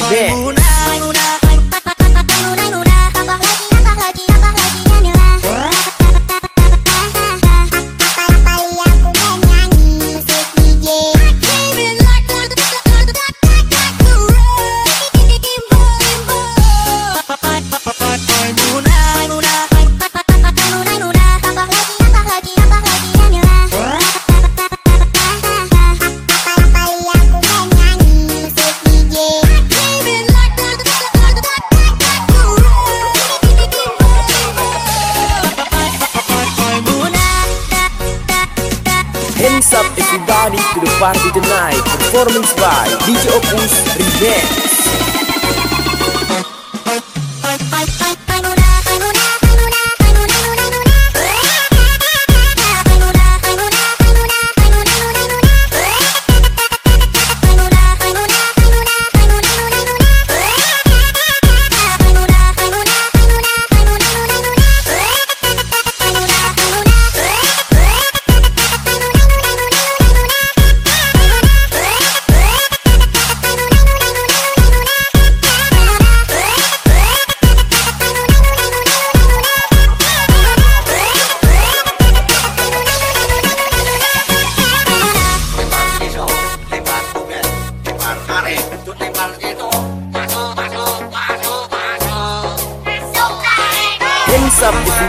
event. ready to the party tonight. Performance by DJ Opus Revenge.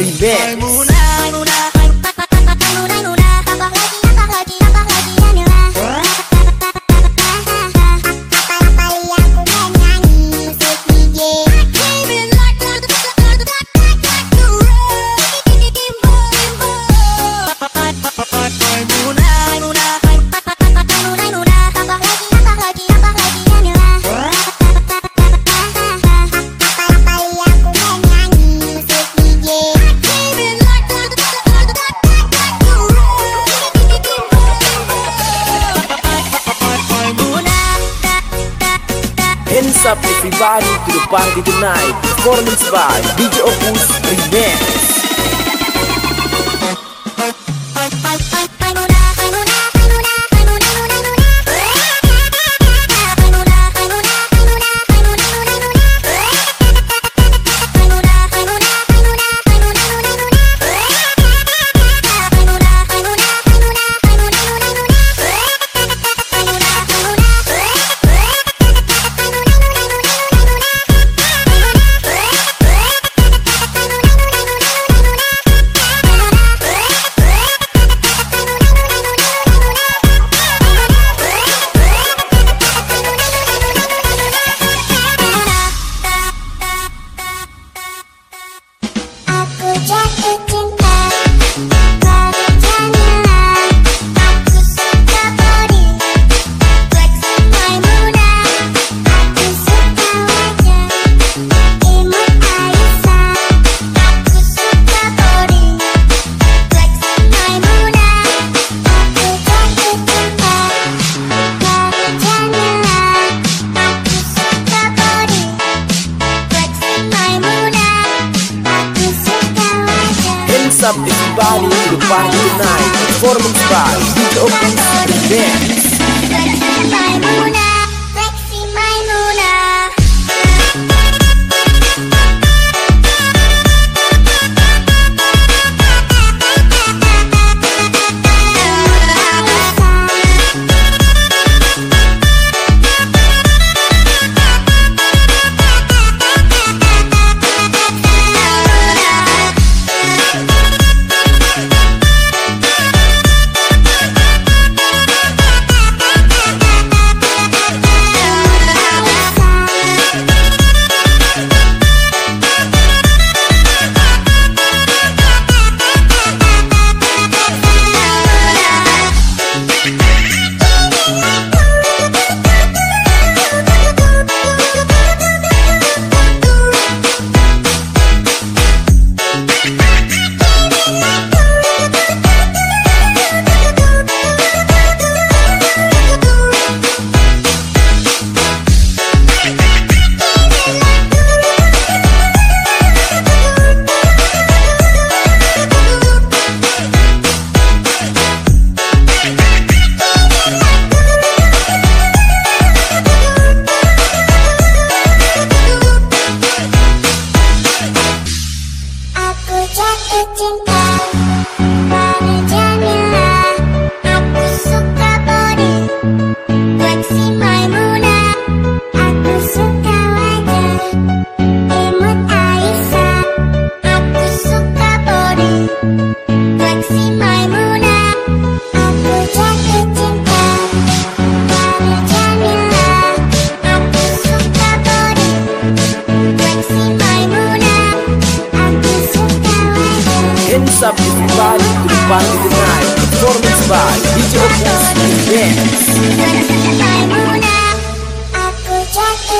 Rivera.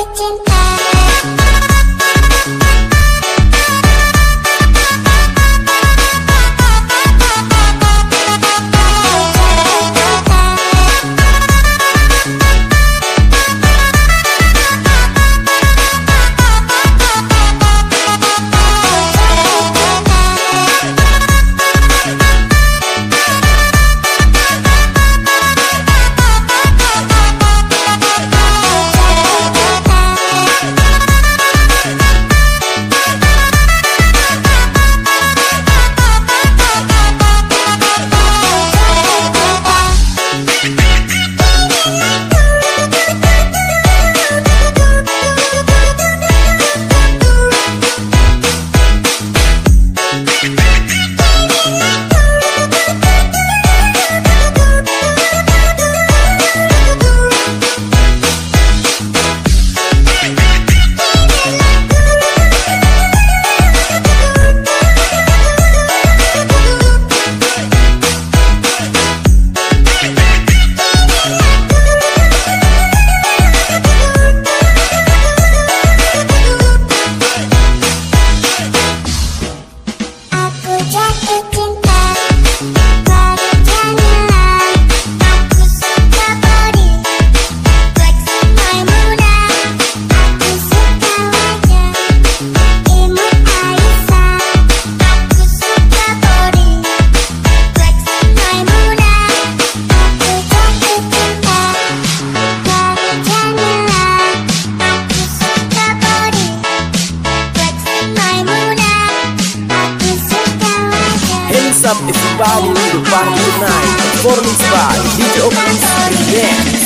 Jatuh Performance by DJ Opus Maimuna